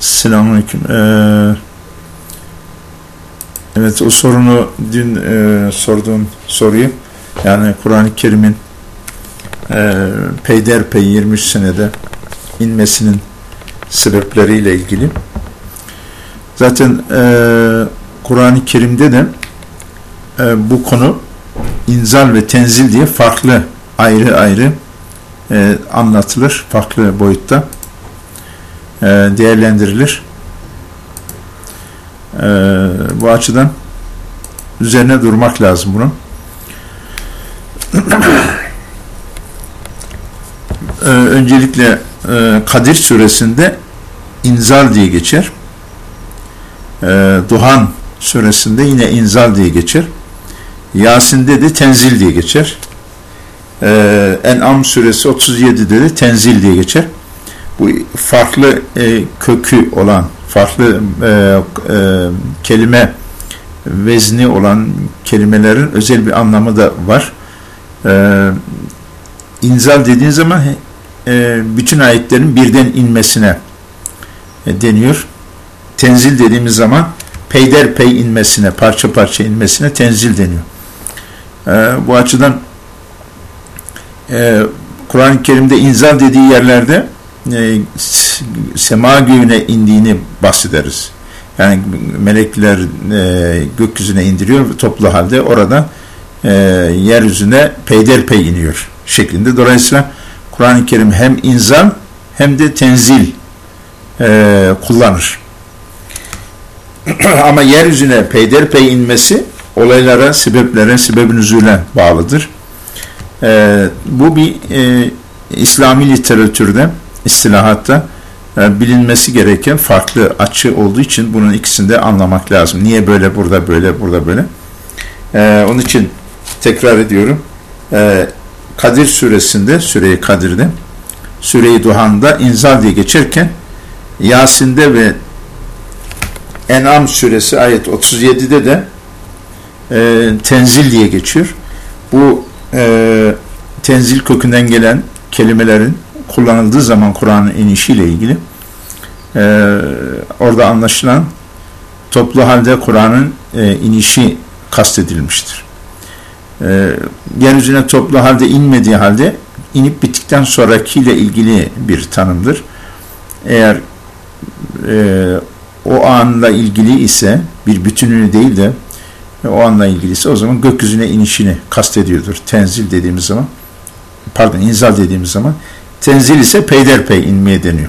Selamünaleyküm. Ee, evet o sorunu dün e, sorduğun soruyu yani Kur'an-ı Kerim'in e, peyderpey 23 senede inmesinin sebepleriyle ilgili. Zaten e, Kur'an-ı Kerim'de de e, bu konu inzal ve tenzil diye farklı ayrı ayrı e, anlatılır. Farklı boyutta e, değerlendirilir. E, bu açıdan üzerine durmak lazım bunun. e, öncelikle Kadir suresinde inzal diye geçer. E, Duhan suresinde yine inzal diye geçer. Yasin'de de tenzil diye geçer. En'am suresi 37'de de tenzil diye geçer. Bu farklı e, kökü olan, farklı e, e, kelime vezni olan kelimelerin özel bir anlamı da var. E, inzal dediğin zaman e, bütün ayetlerin birden inmesine e, deniyor. Tenzil dediğimiz zaman peyderpey inmesine, parça parça inmesine tenzil deniyor. E, bu açıdan e, Kur'an-ı Kerim'de inzal dediği yerlerde e, sema göğüne indiğini bahsederiz. Yani melekler e, gökyüzüne indiriyor toplu halde orada e, yeryüzüne peyderpey iniyor şeklinde. Dolayısıyla Kur'an-ı Kerim hem inzal hem de tenzil e, kullanır. Ama yeryüzüne peyderpey inmesi olaylara, sebeplere, sebebin üzüle bağlıdır. E, bu bir e, İslami literatürde, istilahatta e, bilinmesi gereken farklı açı olduğu için bunun ikisini de anlamak lazım. Niye böyle, burada böyle, burada böyle. E, onun için tekrar ediyorum. E, Kadir suresinde, Süre-i Kadir'de, Süre-i Duhan'da inzal diye geçerken Yasin'de ve En'am suresi ayet 37'de de e, tenzil diye geçiyor. Bu e, tenzil kökünden gelen kelimelerin kullanıldığı zaman Kur'an'ın inişiyle ilgili e, orada anlaşılan toplu halde Kur'an'ın e, inişi kastedilmiştir. E, yeryüzüne toplu halde inmediği halde inip bittikten sonrakiyle ilgili bir tanımdır. Eğer e, o anla ilgili ise bir bütününü değil de o anla ilgiliyse o zaman gökyüzüne inişini kastediyordur. Tenzil dediğimiz zaman pardon inzal dediğimiz zaman tenzil ise peyderpey inmeye deniyor.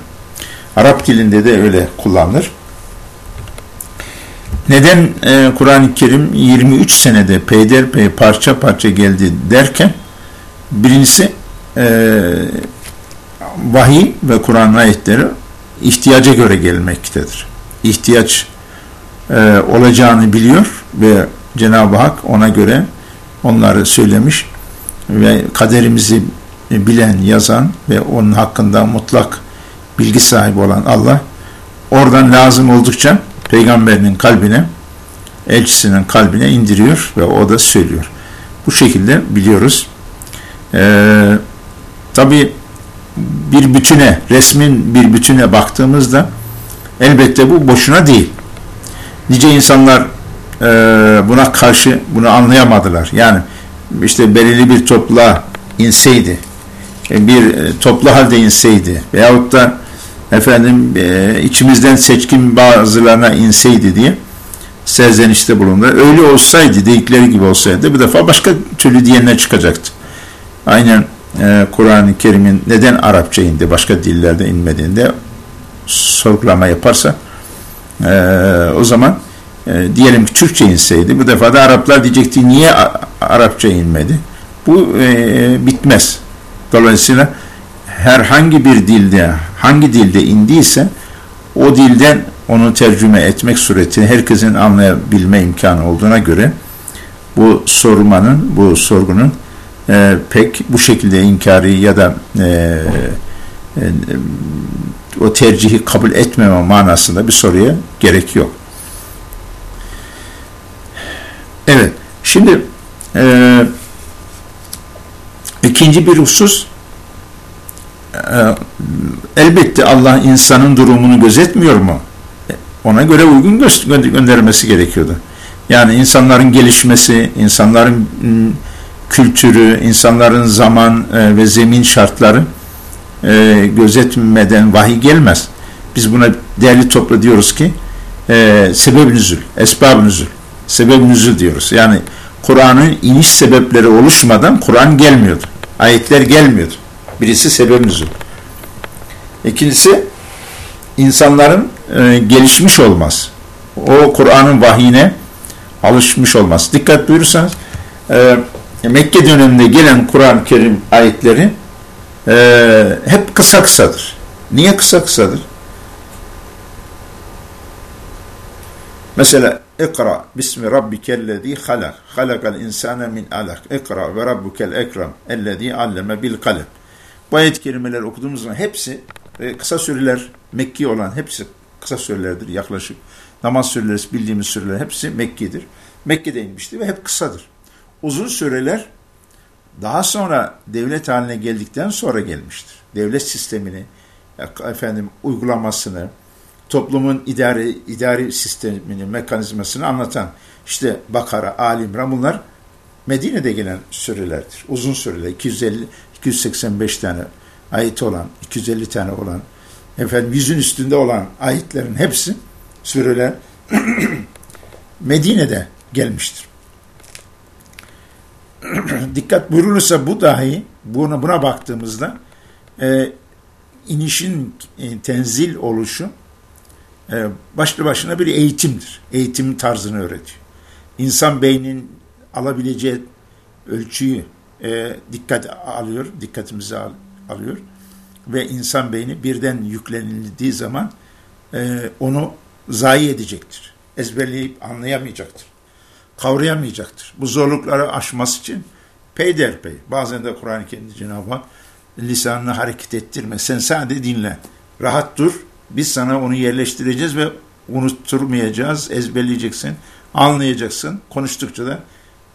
Arap dilinde de öyle kullanılır. Neden e, Kur'an-ı Kerim 23 senede peyderpey parça parça geldi derken birincisi e, vahiy ve Kur'an ayetleri ihtiyaca göre gelmektedir. İhtiyaç e, olacağını biliyor ve Cenab-ı Hak ona göre onları söylemiş ve kaderimizi bilen, yazan ve onun hakkında mutlak bilgi sahibi olan Allah oradan lazım oldukça peygamberinin kalbine elçisinin kalbine indiriyor ve o da söylüyor. Bu şekilde biliyoruz. Ee, Tabi bir bütüne, resmin bir bütüne baktığımızda elbette bu boşuna değil. Nice insanlar e, buna karşı bunu anlayamadılar. Yani işte belirli bir topla inseydi, e, bir e, toplu halde inseydi veyahut da efendim e, içimizden seçkin bazılarına inseydi diye serzenişte bulundu. Öyle olsaydı, dedikleri gibi olsaydı bu defa başka türlü diyenler çıkacaktı. Aynen e, Kur'an-ı Kerim'in neden Arapça indi, başka dillerde inmediğinde sorgulama yaparsa e, o zaman e, diyelim ki Türkçe inseydi bu defa da Araplar diyecekti niye Arapça inmedi? Bu e, bitmez. Dolayısıyla herhangi bir dilde hangi dilde indiyse o dilden onu tercüme etmek suretiyle herkesin anlayabilme imkanı olduğuna göre bu sormanın, bu sorgunun e, pek bu şekilde inkari ya da e, e, o tercihi kabul etmeme manasında bir soruya gerek yok. Evet. Şimdi e, ikinci bir husus e, elbette Allah insanın durumunu gözetmiyor mu? Ona göre uygun gö göndermesi gerekiyordu. Yani insanların gelişmesi, insanların kültürü, insanların zaman e, ve zemin şartları e, gözetmeden vahiy gelmez. Biz buna değerli toplu diyoruz ki e, sebeb nüzül, esbab nüzül, sebeb nüzül diyoruz. Yani Kur'an'ın iniş sebepleri oluşmadan Kur'an gelmiyordu. Ayetler gelmiyordu. Birisi sebep nüzül. İkincisi insanların e, gelişmiş olmaz. O Kur'an'ın vahiyine alışmış olmaz. Dikkat buyurursanız e, Mekke döneminde gelen Kur'an-ı Kerim ayetleri e, hep kısa kısadır. Niye kısa kısadır? Mesela İkra bismi rabbikellezî halak. Halakal insâne min alak. İkra ve rabbukel ekrem. Ellezî alleme bil kalem. Bu ayet kelimeler okuduğumuz zaman hepsi e, kısa süreler, Mekki olan hepsi kısa sürelerdir yaklaşık. Namaz süreleri, bildiğimiz süreler hepsi Mekki'dir. Mekke'de inmişti ve hep kısadır. Uzun süreler daha sonra devlet haline geldikten sonra gelmiştir. Devlet sistemini, efendim uygulamasını, toplumun idari, idari sistemini, mekanizmasını anlatan işte Bakara, Ali İmran bunlar Medine'de gelen sürelerdir. Uzun süreler, 250, 285 tane ayet olan, 250 tane olan, efendim yüzün üstünde olan ayetlerin hepsi süreler Medine'de gelmiştir. Dikkat buyurulursa bu dahi buna, buna baktığımızda e, inişin e, tenzil oluşu başlı başına bir eğitimdir. Eğitim tarzını öğretiyor. İnsan beynin alabileceği ölçüyü e, dikkat alıyor, dikkatimizi al, alıyor ve insan beyni birden yüklenildiği zaman e, onu zayi edecektir. Ezberleyip anlayamayacaktır. Kavrayamayacaktır. Bu zorlukları aşması için peyderpey. Bazen de Kur'an-ı Kerim Cenab-ı Hak lisanını hareket ettirme. Sen sadece dinle. Rahat dur. Biz sana onu yerleştireceğiz ve unutturmayacağız. Ezberleyeceksin. Anlayacaksın. Konuştukça da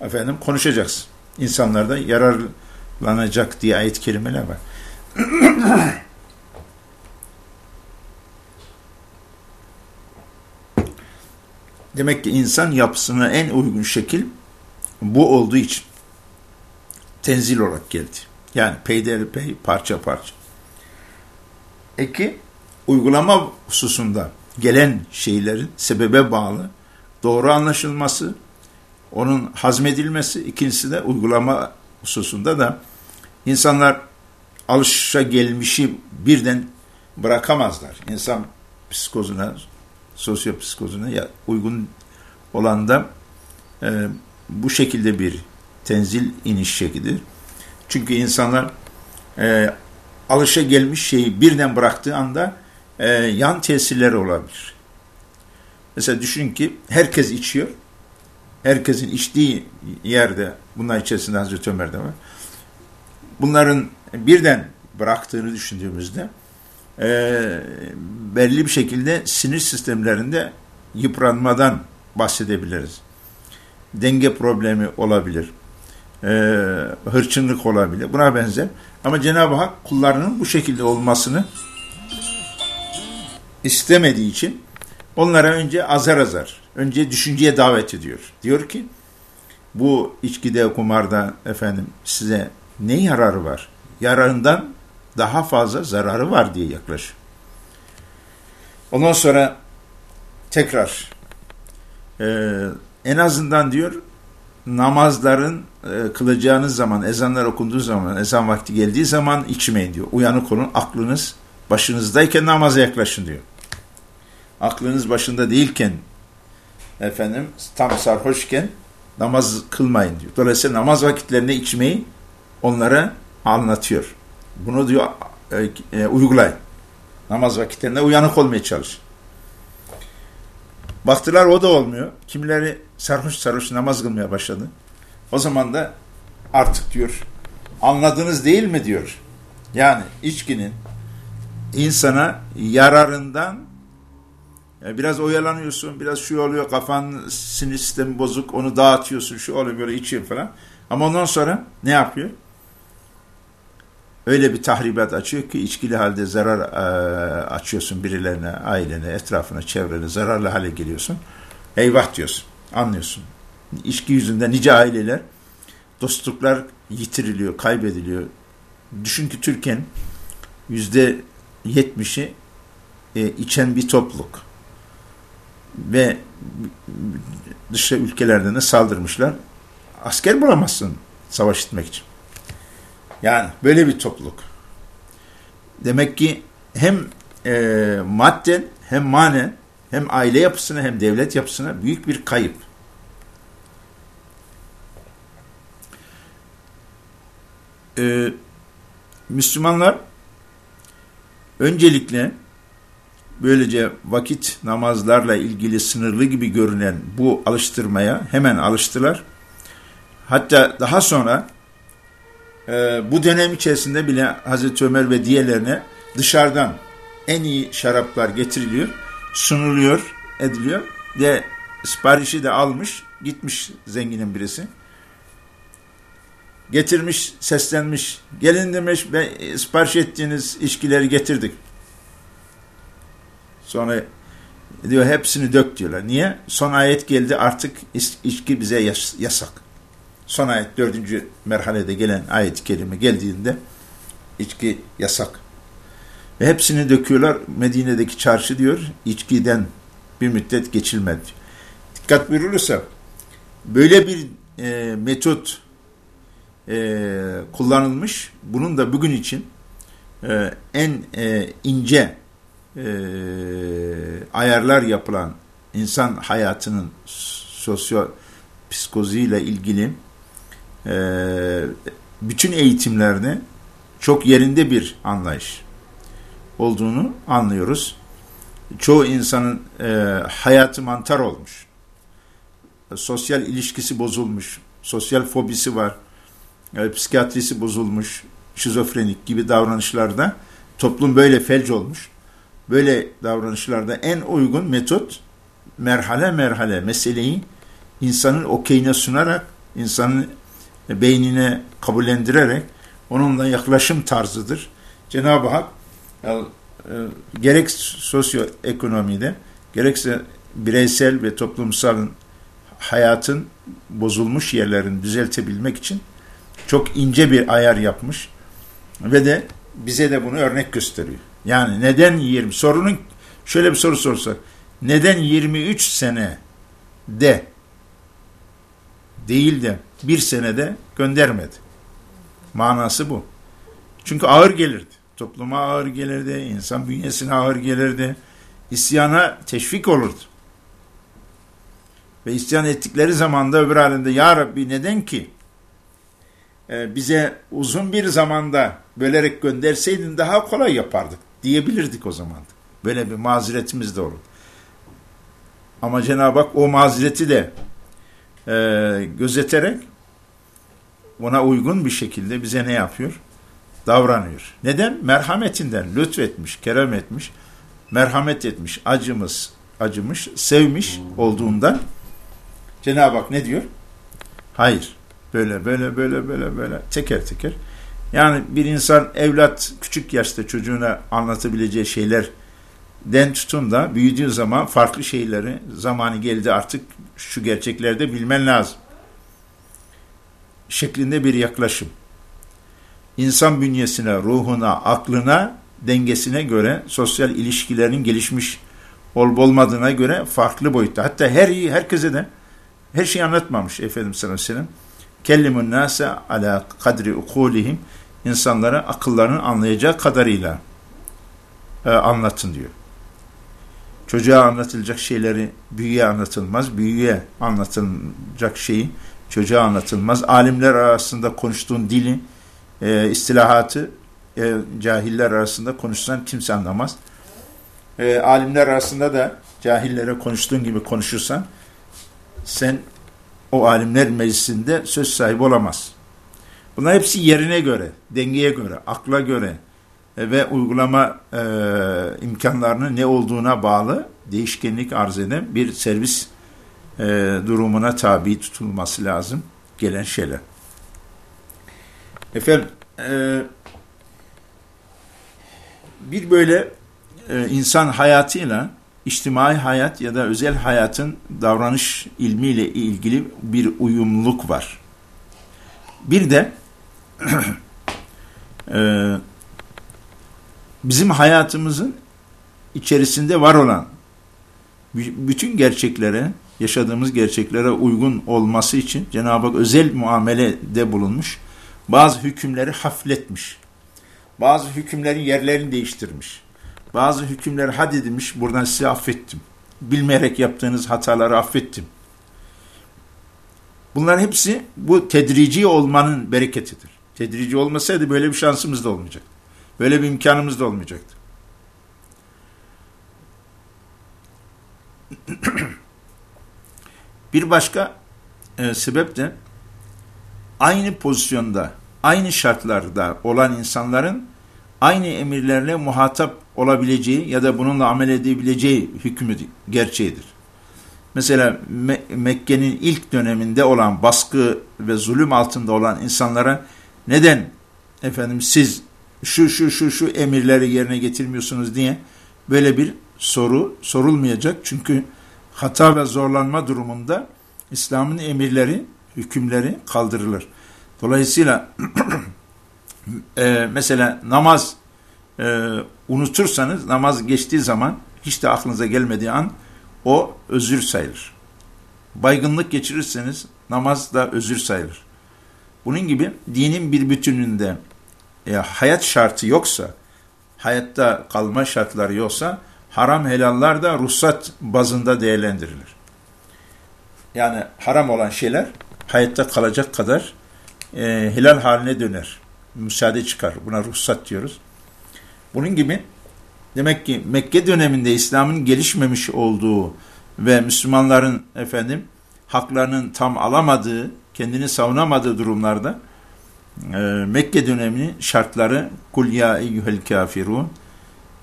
efendim konuşacaksın. İnsanlarda yararlanacak diye ayet kelimeler var. Demek ki insan yapısına en uygun şekil bu olduğu için tenzil olarak geldi. Yani peyderpey parça parça. Eki uygulama hususunda gelen şeylerin sebebe bağlı doğru anlaşılması, onun hazmedilmesi, ikincisi de uygulama hususunda da insanlar alışa gelmişi birden bırakamazlar. İnsan psikozuna, sosyopsikozuna ya uygun olan da e, bu şekilde bir tenzil iniş şeklidir. Çünkü insanlar e, alışa gelmiş şeyi birden bıraktığı anda e, yan tesirleri olabilir. Mesela düşün ki herkes içiyor. Herkesin içtiği yerde, bunlar içerisinde Hazreti Ömer'de var. Bunların birden bıraktığını düşündüğümüzde e, belli bir şekilde sinir sistemlerinde yıpranmadan bahsedebiliriz. Denge problemi olabilir. E, hırçınlık olabilir. Buna benzer. Ama Cenab-ı Hak kullarının bu şekilde olmasını istemediği için onlara önce azar azar, önce düşünceye davet ediyor. Diyor ki bu içkide, kumarda efendim size ne yararı var? Yararından daha fazla zararı var diye yaklaşıyor. Ondan sonra tekrar e, en azından diyor namazların e, kılacağınız zaman, ezanlar okunduğu zaman, ezan vakti geldiği zaman içmeyin diyor. Uyanık olun, aklınız başınızdayken namaza yaklaşın diyor. Aklınız başında değilken, efendim tam sarhoşken namaz kılmayın diyor. Dolayısıyla namaz vakitlerinde içmeyi onlara anlatıyor. Bunu diyor e, e, uygulayın. Namaz vakitlerinde uyanık olmaya çalışın. Baktılar o da olmuyor. Kimileri sarhoş sarhoş namaz kılmaya başladı. O zaman da artık diyor anladınız değil mi diyor. Yani içkinin insana yararından e, biraz oyalanıyorsun, biraz şu oluyor, kafan sinir sistemi bozuk, onu dağıtıyorsun, şu oluyor böyle içiyor falan. Ama ondan sonra ne yapıyor? öyle bir tahribat açıyor ki içkili halde zarar e, açıyorsun birilerine, ailene, etrafına, çevrene zararlı hale geliyorsun. Eyvah diyorsun, anlıyorsun. İçki yüzünden nice aileler, dostluklar yitiriliyor, kaybediliyor. Düşün ki Türkiye'nin yüzde yetmişi e, içen bir topluluk. Ve dışa ülkelerden de saldırmışlar. Asker bulamazsın savaş etmek için. Yani böyle bir topluluk. Demek ki hem e, madden hem manen hem aile yapısına hem devlet yapısına büyük bir kayıp. Ee, Müslümanlar öncelikle böylece vakit namazlarla ilgili sınırlı gibi görünen bu alıştırmaya hemen alıştılar. Hatta daha sonra e, bu dönem içerisinde bile Hazreti Ömer ve diğerlerine dışarıdan en iyi şaraplar getiriliyor, sunuluyor, ediliyor ve siparişi de almış, gitmiş zenginin birisi. Getirmiş, seslenmiş, gelin demiş ve sipariş ettiğiniz içkileri getirdik. Sonra diyor hepsini dök diyorlar. Niye? Son ayet geldi artık içki bize yasak. Son ayet dördüncü merhalede gelen ayet-i geldiğinde içki yasak. Ve hepsini döküyorlar. Medine'deki çarşı diyor içkiden bir müddet geçilmedi. Dikkat buyurulursa böyle bir e, metot e, kullanılmış. Bunun da bugün için e, en e, ince e, ayarlar yapılan insan hayatının sosyo psikoziyle ilgili e, bütün eğitimlerde çok yerinde bir anlayış olduğunu anlıyoruz. Çoğu insanın e, hayatı mantar olmuş. Sosyal ilişkisi bozulmuş. Sosyal fobisi var. E, psikiyatrisi bozulmuş. Şizofrenik gibi davranışlarda toplum böyle felç olmuş böyle davranışlarda en uygun metot merhale merhale meseleyi insanın okeyine sunarak, insanın beynine kabullendirerek onunla yaklaşım tarzıdır. Cenab-ı Hak e, gerek sosyoekonomide gerekse bireysel ve toplumsal hayatın bozulmuş yerlerini düzeltebilmek için çok ince bir ayar yapmış ve de bize de bunu örnek gösteriyor. Yani neden 20? Sorunun şöyle bir soru sorsak. Neden 23 sene de değil de bir senede göndermedi? Manası bu. Çünkü ağır gelirdi. Topluma ağır gelirdi, insan bünyesine ağır gelirdi. İsyana teşvik olurdu. Ve isyan ettikleri zamanda öbür halinde Ya Rabbi neden ki e, bize uzun bir zamanda bölerek gönderseydin daha kolay yapardık diyebilirdik o zaman. Böyle bir mazeretimiz de olur. Ama Cenab-ı Hak o mazereti de e, gözeterek ona uygun bir şekilde bize ne yapıyor? Davranıyor. Neden? Merhametinden lütfetmiş, kerem etmiş, merhamet etmiş, acımız, acımış, sevmiş olduğundan Cenab-ı Hak ne diyor? Hayır. Böyle, böyle, böyle, böyle, böyle teker teker yani bir insan evlat küçük yaşta çocuğuna anlatabileceği şeyler den tutun da büyüdüğü zaman farklı şeyleri zamanı geldi artık şu gerçeklerde bilmen lazım. Şeklinde bir yaklaşım. İnsan bünyesine, ruhuna, aklına, dengesine göre sosyal ilişkilerin gelişmiş olup olmadığına göre farklı boyutta. Hatta her herkese de her şeyi anlatmamış Efendimiz sallallahu aleyhi ve. Kellimun nase ala kadri ukulihim insanlara akıllarının anlayacağı kadarıyla e, anlatın diyor. Çocuğa anlatılacak şeyleri büyüye anlatılmaz. Büyüye anlatılacak şeyi çocuğa anlatılmaz. Alimler arasında konuştuğun dili, e, istilahatı e, cahiller arasında konuşsan kimse anlamaz. E, alimler arasında da cahillere konuştuğun gibi konuşursan sen o alimler meclisinde söz sahibi olamaz. Bunlar hepsi yerine göre, dengeye göre, akla göre e, ve uygulama e, imkanlarının ne olduğuna bağlı değişkenlik arz eden bir servis e, durumuna tabi tutulması lazım gelen şeyler. Efendim, e, bir böyle e, insan hayatıyla içtimai hayat ya da özel hayatın davranış ilmiyle ilgili bir uyumluluk var. Bir de e, bizim hayatımızın içerisinde var olan bütün gerçeklere, yaşadığımız gerçeklere uygun olması için Cenab-ı Hak özel muamelede bulunmuş. Bazı hükümleri hafletmiş. Bazı hükümlerin yerlerini değiştirmiş. Bazı hükümleri had edilmiş, buradan size affettim. Bilmeyerek yaptığınız hataları affettim. Bunların hepsi bu tedrici olmanın bereketidir. Tedrici olmasaydı böyle bir şansımız da olmayacaktı. Böyle bir imkanımız da olmayacaktı. bir başka e, sebep de aynı pozisyonda, aynı şartlarda olan insanların aynı emirlerle muhatap olabileceği ya da bununla amel edebileceği hükmü gerçeğidir. Mesela Me Mekke'nin ilk döneminde olan baskı ve zulüm altında olan insanlara neden efendim siz şu şu şu şu emirleri yerine getirmiyorsunuz diye böyle bir soru sorulmayacak. Çünkü hata ve zorlanma durumunda İslam'ın emirleri, hükümleri kaldırılır. Dolayısıyla e, mesela namaz e, unutursanız namaz geçtiği zaman hiç de aklınıza gelmediği an o özür sayılır. Baygınlık geçirirseniz namaz da özür sayılır. Bunun gibi dinin bir bütününde e, hayat şartı yoksa, hayatta kalma şartları yoksa haram helallar da ruhsat bazında değerlendirilir. Yani haram olan şeyler hayatta kalacak kadar e, helal haline döner. Müsaade çıkar. Buna ruhsat diyoruz. Bunun gibi demek ki Mekke döneminde İslam'ın gelişmemiş olduğu ve Müslümanların efendim haklarının tam alamadığı, kendini savunamadığı durumlarda e, Mekke döneminin şartları kul ya eyyuhel kafirun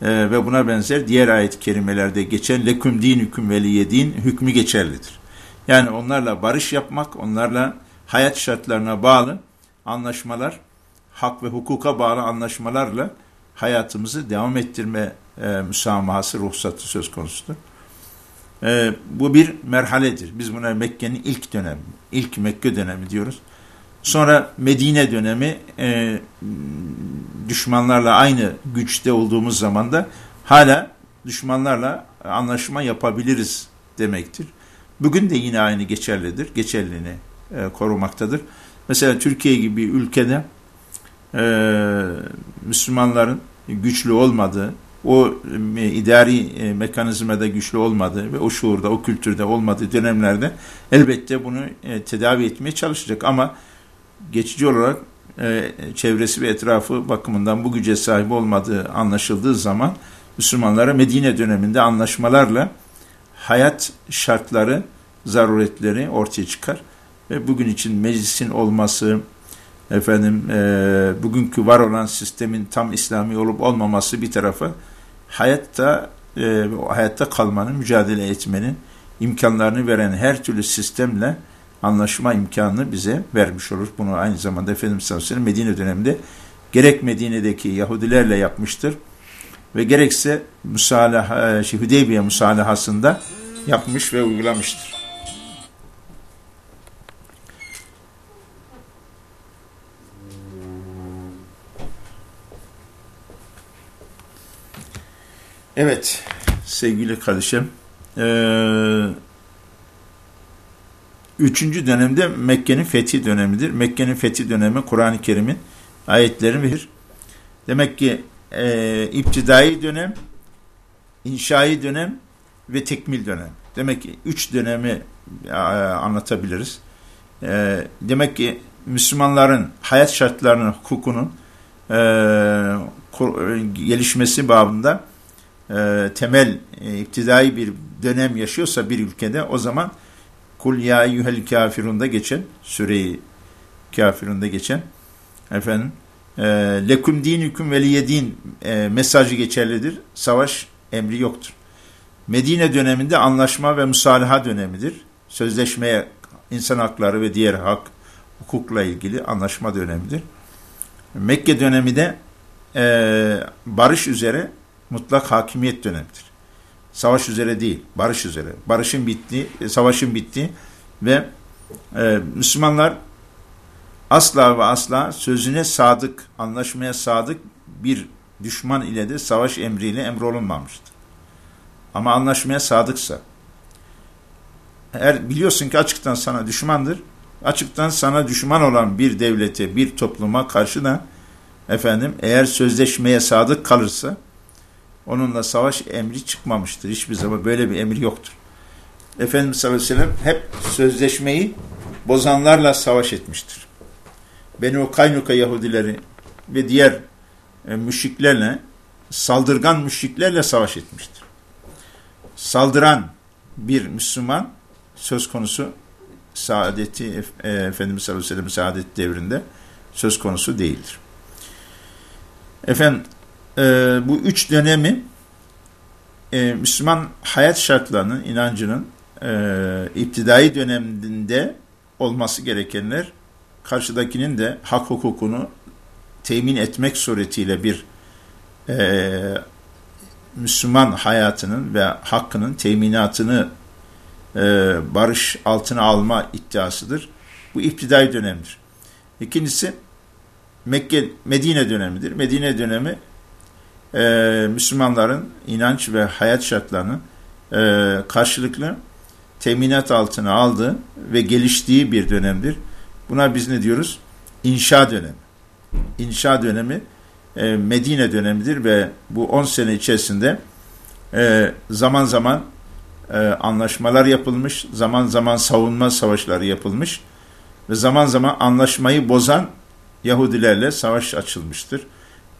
e, ve buna benzer diğer ayet-i kerimelerde geçen leküm din hüküm veliyedin hükmü geçerlidir. Yani onlarla barış yapmak, onlarla hayat şartlarına bağlı anlaşmalar, hak ve hukuka bağlı anlaşmalarla hayatımızı devam ettirme e, müsamahası, ruhsatı söz konusudur. E, bu bir merhaledir. Biz buna Mekke'nin ilk dönemi, ilk Mekke dönemi diyoruz. Sonra Medine dönemi e, düşmanlarla aynı güçte olduğumuz zaman da hala düşmanlarla anlaşma yapabiliriz demektir. Bugün de yine aynı geçerlidir, geçerliliğini e, korumaktadır. Mesela Türkiye gibi ülkede e, Müslümanların güçlü olmadığı, o e, idari e, mekanizmada güçlü olmadığı ve o şuurda, o kültürde olmadığı dönemlerde elbette bunu e, tedavi etmeye çalışacak. Ama geçici olarak e, çevresi ve etrafı bakımından bu güce sahip olmadığı anlaşıldığı zaman Müslümanlara Medine döneminde anlaşmalarla hayat şartları, zaruretleri ortaya çıkar. Ve bugün için meclisin olması, efendim e, bugünkü var olan sistemin tam İslami olup olmaması bir tarafa hayatta e, hayatta kalmanın, mücadele etmenin imkanlarını veren her türlü sistemle anlaşma imkanını bize vermiş olur. Bunu aynı zamanda Efendimiz sallallahu aleyhi ve sellem Medine döneminde gerek Medine'deki Yahudilerle yapmıştır ve gerekse Musalaha, şey, Hüdeybiye musalahasında yapmış ve uygulamıştır. Evet sevgili kardeşim ee, üçüncü dönemde Mekke'nin fethi dönemidir. Mekke'nin fethi dönemi Kur'an-ı Kerim'in ayetlerin bir. Demek ki e, iptidai dönem, inşai dönem ve tekmil dönem. Demek ki üç dönemi e, anlatabiliriz. E, demek ki Müslümanların hayat şartlarının, hukukunun e, gelişmesi babında e, temel e, iptidai bir dönem yaşıyorsa bir ülkede o zaman kul ya eyyuhel kafirunda geçen süreyi kafirunda geçen efendim e, lekum dinüküm veliyedin e, mesajı geçerlidir. Savaş emri yoktur. Medine döneminde anlaşma ve musalaha dönemidir. Sözleşmeye, insan hakları ve diğer hak, hukukla ilgili anlaşma dönemidir. Mekke dönemi de e, barış üzere mutlak hakimiyet dönemidir. Savaş üzere değil, barış üzere. Barışın bittiği, savaşın bittiği ve e, Müslümanlar asla ve asla sözüne sadık, anlaşmaya sadık bir düşman ile de savaş emriyle emrolunmamıştır. Ama anlaşmaya sadıksa, eğer biliyorsun ki açıktan sana düşmandır, açıktan sana düşman olan bir devlete, bir topluma karşı da efendim eğer sözleşmeye sadık kalırsa onunla savaş emri çıkmamıştır. Hiçbir zaman böyle bir emir yoktur. Efendimiz sallallahu aleyhi ve sellem hep sözleşmeyi bozanlarla savaş etmiştir. Beni Kaynuka Yahudileri ve diğer e, müşriklerle, saldırgan müşriklerle savaş etmiştir. Saldıran bir Müslüman söz konusu saadeti e, Efendimiz sallallahu aleyhi ve sellem saadet devrinde söz konusu değildir. Efendim e, bu üç dönemi e, Müslüman hayat şartlarının, inancının e, iptidai döneminde olması gerekenler karşıdakinin de hak hukukunu temin etmek suretiyle bir e, Müslüman hayatının ve hakkının teminatını e, barış altına alma iddiasıdır. Bu iptidai dönemdir. İkincisi Mekke Medine dönemidir. Medine dönemi e, Müslümanların inanç ve hayat şartlarını e, karşılıklı teminat altına aldığı ve geliştiği bir dönemdir. Buna biz ne diyoruz? İnşa dönemi. İnşa dönemi e, Medine dönemidir ve bu 10 sene içerisinde e, zaman zaman e, anlaşmalar yapılmış, zaman zaman savunma savaşları yapılmış ve zaman zaman anlaşmayı bozan Yahudilerle savaş açılmıştır.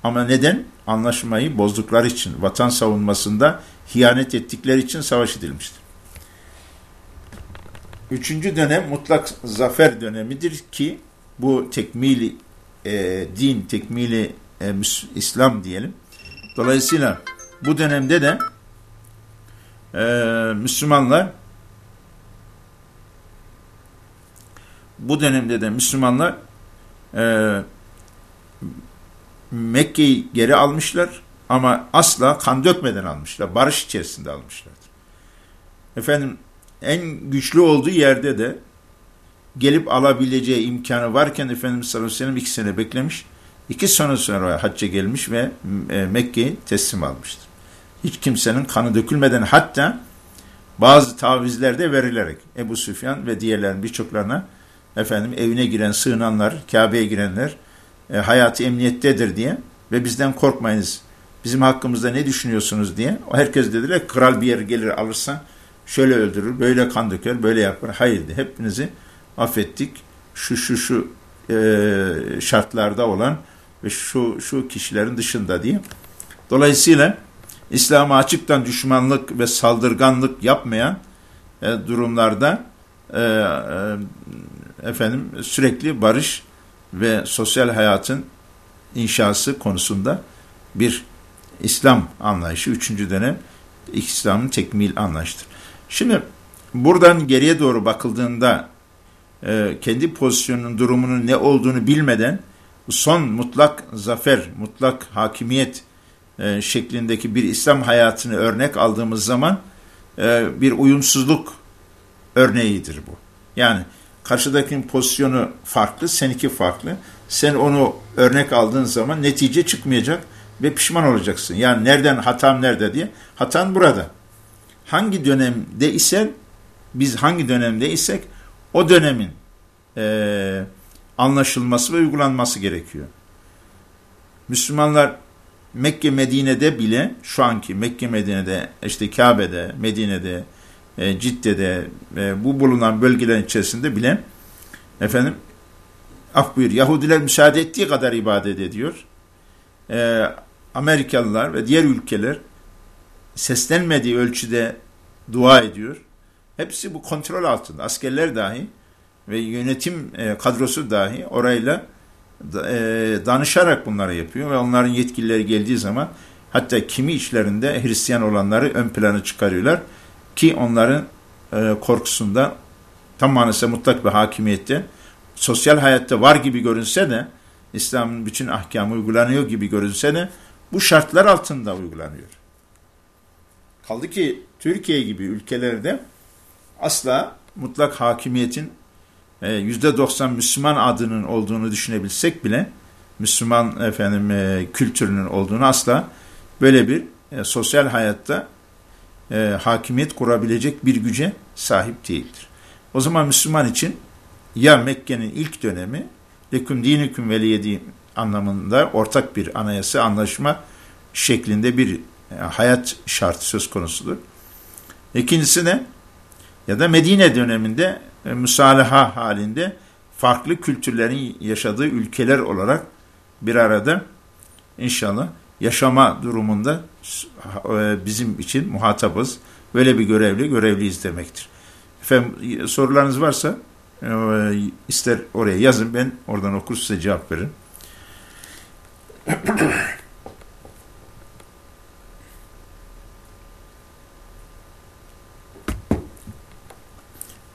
Ama neden? Anlaşmayı bozdukları için, vatan savunmasında hiyanet ettikleri için savaş edilmiştir. Üçüncü dönem mutlak zafer dönemidir ki bu tekmili e, din, tekmili e, İslam diyelim. Dolayısıyla bu dönemde de e, Müslümanlar bu dönemde de Müslümanlar e, Mekke'yi geri almışlar ama asla kan dökmeden almışlar. Barış içerisinde almışlardır. Efendim en güçlü olduğu yerde de gelip alabileceği imkanı varken Efendimiz sallallahu aleyhi ve sellem iki sene beklemiş. İki sene sonra hacca gelmiş ve e, Mekke'yi teslim almıştır. Hiç kimsenin kanı dökülmeden hatta bazı tavizler de verilerek Ebu Süfyan ve diğerlerin birçoklarına efendim evine giren sığınanlar, Kabe'ye girenler e, hayatı emniyettedir diye ve bizden korkmayınız. Bizim hakkımızda ne düşünüyorsunuz diye. O herkes dediler kral bir yer gelir alırsa şöyle öldürür, böyle kan döker, böyle yapar. Hayır de hepinizi affettik. Şu şu şu e, şartlarda olan ve şu şu kişilerin dışında diye. Dolayısıyla İslam'a açıktan düşmanlık ve saldırganlık yapmayan e, durumlarda e, e, efendim sürekli barış ve sosyal hayatın inşası konusunda bir İslam anlayışı, üçüncü dönem İslam'ın tekmil anlayışıdır. Şimdi buradan geriye doğru bakıldığında e, kendi pozisyonunun durumunun ne olduğunu bilmeden son mutlak zafer, mutlak hakimiyet e, şeklindeki bir İslam hayatını örnek aldığımız zaman e, bir uyumsuzluk örneğidir bu. Yani karşıdakinin pozisyonu farklı, seninki farklı. Sen onu örnek aldığın zaman netice çıkmayacak ve pişman olacaksın. Yani nereden hatam nerede diye. Hatan burada. Hangi dönemde ise biz hangi dönemde isek o dönemin e, anlaşılması ve uygulanması gerekiyor. Müslümanlar Mekke Medine'de bile şu anki Mekke Medine'de işte Kabe'de, Medine'de, e, Cidde'de e, bu bulunan bölgelerin içerisinde bile efendim af buyur Yahudiler müsaade ettiği kadar ibadet ediyor. E, Amerikalılar ve diğer ülkeler seslenmediği ölçüde dua ediyor. Hepsi bu kontrol altında. Askerler dahi ve yönetim e, kadrosu dahi orayla e, danışarak bunları yapıyor ve onların yetkilileri geldiği zaman hatta kimi içlerinde Hristiyan olanları ön plana çıkarıyorlar ki onların e, korkusunda tam manasıyla mutlak bir hakimiyette sosyal hayatta var gibi görünse de İslam'ın bütün ahkamı uygulanıyor gibi görünse de bu şartlar altında uygulanıyor. Kaldı ki Türkiye gibi ülkelerde asla mutlak hakimiyetin %90 Müslüman adının olduğunu düşünebilsek bile Müslüman efendim e, kültürünün olduğunu asla böyle bir e, sosyal hayatta e, hakimiyet kurabilecek bir güce sahip değildir. O zaman Müslüman için ya Mekke'nin ilk dönemi leküm dinüküm veliyedi anlamında ortak bir anayasa anlaşma şeklinde bir e, hayat şartı söz konusudur. İkincisi de ya da Medine döneminde e, müsalaha halinde farklı kültürlerin yaşadığı ülkeler olarak bir arada inşallah yaşama durumunda e, bizim için muhatabız. Böyle bir görevli, görevliyiz demektir. Efendim sorularınız varsa e, ister oraya yazın ben oradan okur size cevap veririm.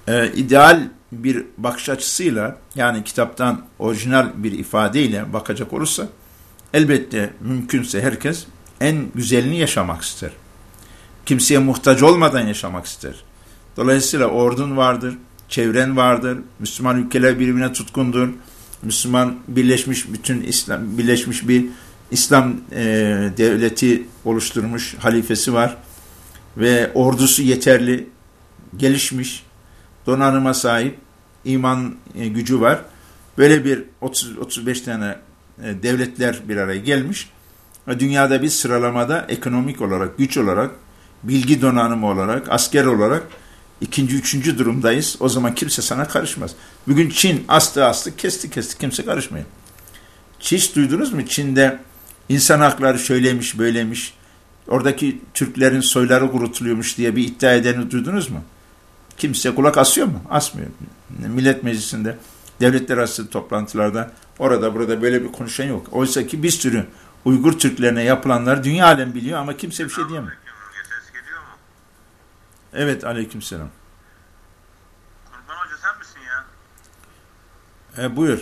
e, ideal bir bakış açısıyla yani kitaptan orijinal bir ifadeyle bakacak olursa elbette mümkünse herkes en güzelini yaşamak ister. Kimseye muhtaç olmadan yaşamak ister. Dolayısıyla ordun vardır, çevren vardır, Müslüman ülkeler birbirine tutkundur. Müslüman birleşmiş bütün İslam birleşmiş bir İslam e, devleti oluşturmuş halifesi var ve ordusu yeterli, gelişmiş, donanıma sahip, iman e, gücü var. Böyle bir 30-35 tane e, devletler bir araya gelmiş. Dünyada bir sıralamada ekonomik olarak, güç olarak, bilgi donanımı olarak, asker olarak ikinci, üçüncü durumdayız. O zaman kimse sana karışmaz. Bugün Çin astı astı, kesti kesti, kimse karışmıyor. Hiç duydunuz mu? Çin'de insan hakları şöylemiş, böylemiş, oradaki Türklerin soyları kurutuluyormuş diye bir iddia edeni duydunuz mu? Kimse kulak asıyor mu? Asmıyor. Millet Meclisi'nde, devletler arası toplantılarda orada burada böyle bir konuşan yok. Oysa ki bir sürü Uygur Türklerine yapılanlar dünya alem biliyor ama kimse bir şey diyemiyor. Evet aleykümselam. Kurban Hoca sen misin ya? E, buyur.